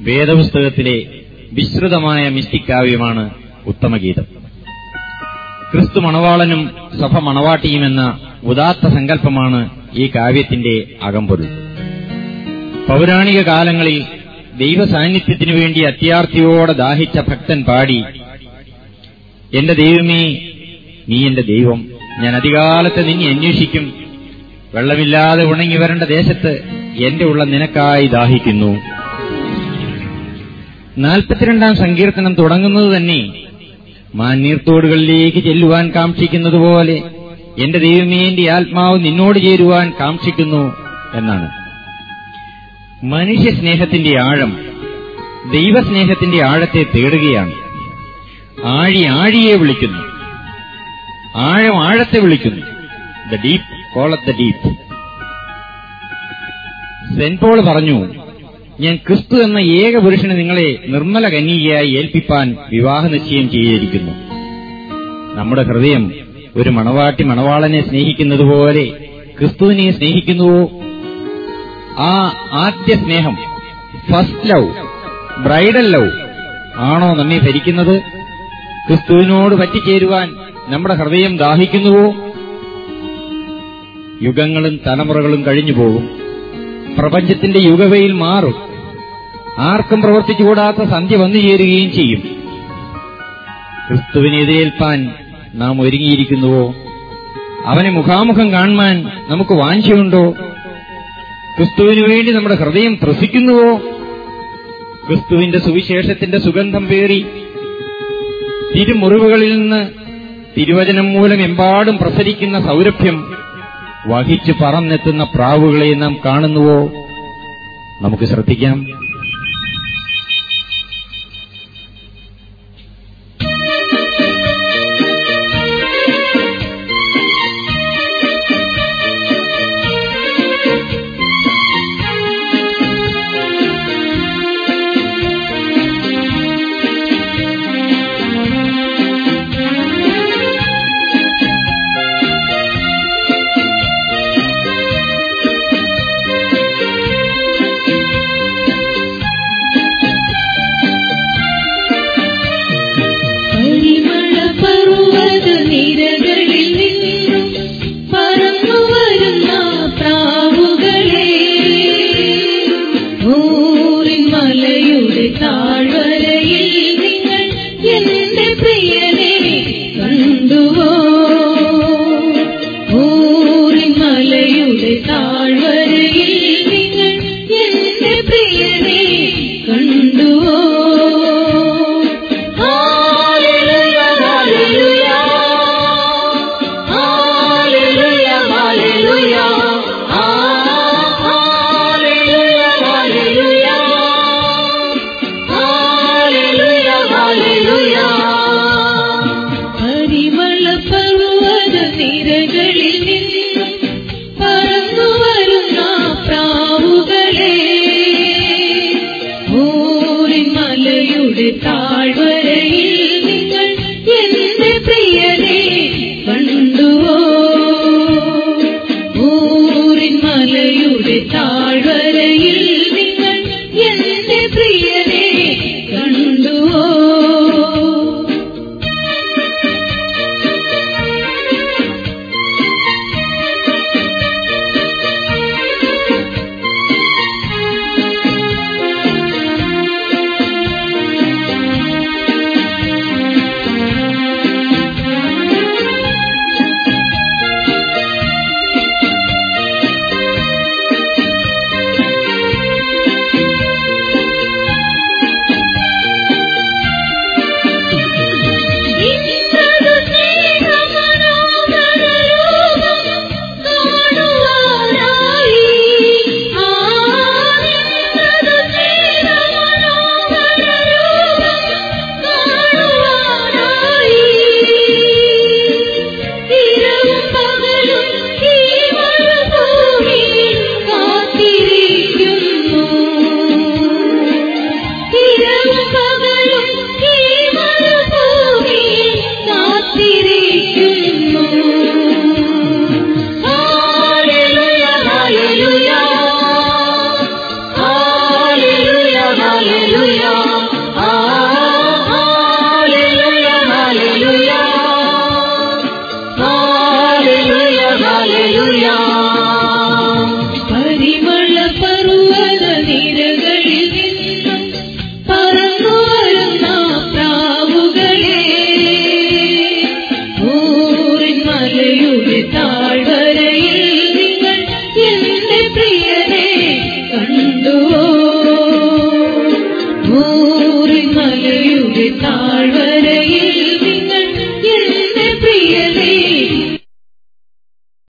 വേദപുസ്തകത്തിലെ വിശ്രുതമായ മിസ്റ്റിക് കാവ്യമാണ് ഉത്തമഗീതം. ക്രിസ്തു മണവാളനും സഭ മണവാട്ടിയുമെന്ന ഉദാത്ത സങ്കല്പമാണ് ഈ കാവ്യത്തിന്റെ അകമ്പൊരുൾ. പൗരാണിക കാലങ്ങളിൽ ദൈവസാന്നിധ്യത്തിനു വേണ്ടി അത്യാർത്ഥിയോടെ ദാഹിച്ച ഭക്തൻ പാടി എന്റെ ദൈവമേ നീ എന്റെ ദൈവം. ഞാൻ അധികാലത്ത് നിന്നെ അന്വേഷിക്കും. വെള്ളമില്ലാതെ ഉണങ്ങി വരേണ്ട ദേശത്ത് എന്റെ ഉള്ള നിനക്കായി ദാഹിക്കുന്നു. നാൽപ്പത്തിരണ്ടാം സങ്കീർത്തനം തുടങ്ങുന്നത് തന്നെ മാന്യർത്തോടുകളിലേക്ക് ചെല്ലുവാൻ കാക്ഷിക്കുന്നതുപോലെ എന്റെ ദൈവമേ എന്റെ ആത്മാവ് നിന്നോട് ചേരുവാൻ കാക്ഷിക്കുന്നു എന്നാണ്. മനുഷ്യ സ്നേഹത്തിന്റെ ആഴം ദൈവസ്നേഹത്തിന്റെ ആഴത്തെ തേടുകയാണ്. ആഴി ആഴിയെ വിളിക്കുന്നു. ആഴം ആഴത്തെ വിളിക്കുന്നു. The deep calleth the deep saint Paul പറഞ്ഞു ഞാൻ ക്രിസ്തു എന്ന ഏക പുരുഷന് നിങ്ങളെ നിർമ്മല കന്യകയായി ഏൽപ്പിപ്പാൻ വിവാഹ നിശ്ചയം ചെയ്തിരിക്കുന്നു. നമ്മുടെ ഹൃദയം ഒരു മണവാട്ടി മണവാളനെ സ്നേഹിക്കുന്നതുപോലെ ക്രിസ്തുവിനെ സ്നേഹിക്കുന്നുവോ? ആ ആദ്യ സ്നേഹം ഫസ്റ്റ് ലവ് ബ്രൈഡൽ ലവ് ആണോ നമ്മെ ഭരിക്കുന്നത്? ക്രിസ്തുവിനോട് പറ്റിച്ചേരുവാൻ നമ്മുടെ ഹൃദയം ദാഹിക്കുന്നുവോ? യുഗങ്ങളും തലമുറകളും കഴിഞ്ഞു പോകും പ്രപഞ്ചത്തിന്റെ യുഗവയിൽ മാറും. ആർക്കും പ്രവർത്തിച്ചുകൂടാത്ത സന്ധ്യ വന്നു ചേരുകയും ചെയ്യും. ക്രിസ്തുവിനെ എതിരേൽപ്പാൻ നാം ഒരുങ്ങിയിരിക്കുന്നുവോ? അവനെ മുഖാമുഖം കാണുവാൻ നമുക്ക് വാഞ്ചയുണ്ടോ? ക്രിസ്തുവിനു വേണ്ടി നമ്മുടെ ഹൃദയം ത്രസിക്കുന്നുവോ? ക്രിസ്തുവിന്റെ സുവിശേഷത്തിന്റെ സുഗന്ധം പേറി തിരുമുറിവുകളിൽ നിന്ന് തിരുവചനം മൂലം എമ്പാടും പ്രസരിക്കുന്ന സൗരഭ്യം വഹിച്ചു പറന്നെത്തുന്ന പ്രാവുകളെ നാം കാണുന്നുവോ? നമുക്ക് ശ്രദ്ധിക്കാം. കണ്ടുവോ മലയുടെ താഴ്വരയിൽ നിങ്ങൾ എന്റെ പ്രിയരെ കണ്ടുവോ ഊരിൻ മലയുടെ താഴ്വരയിൽ താഴ്വരയിൽ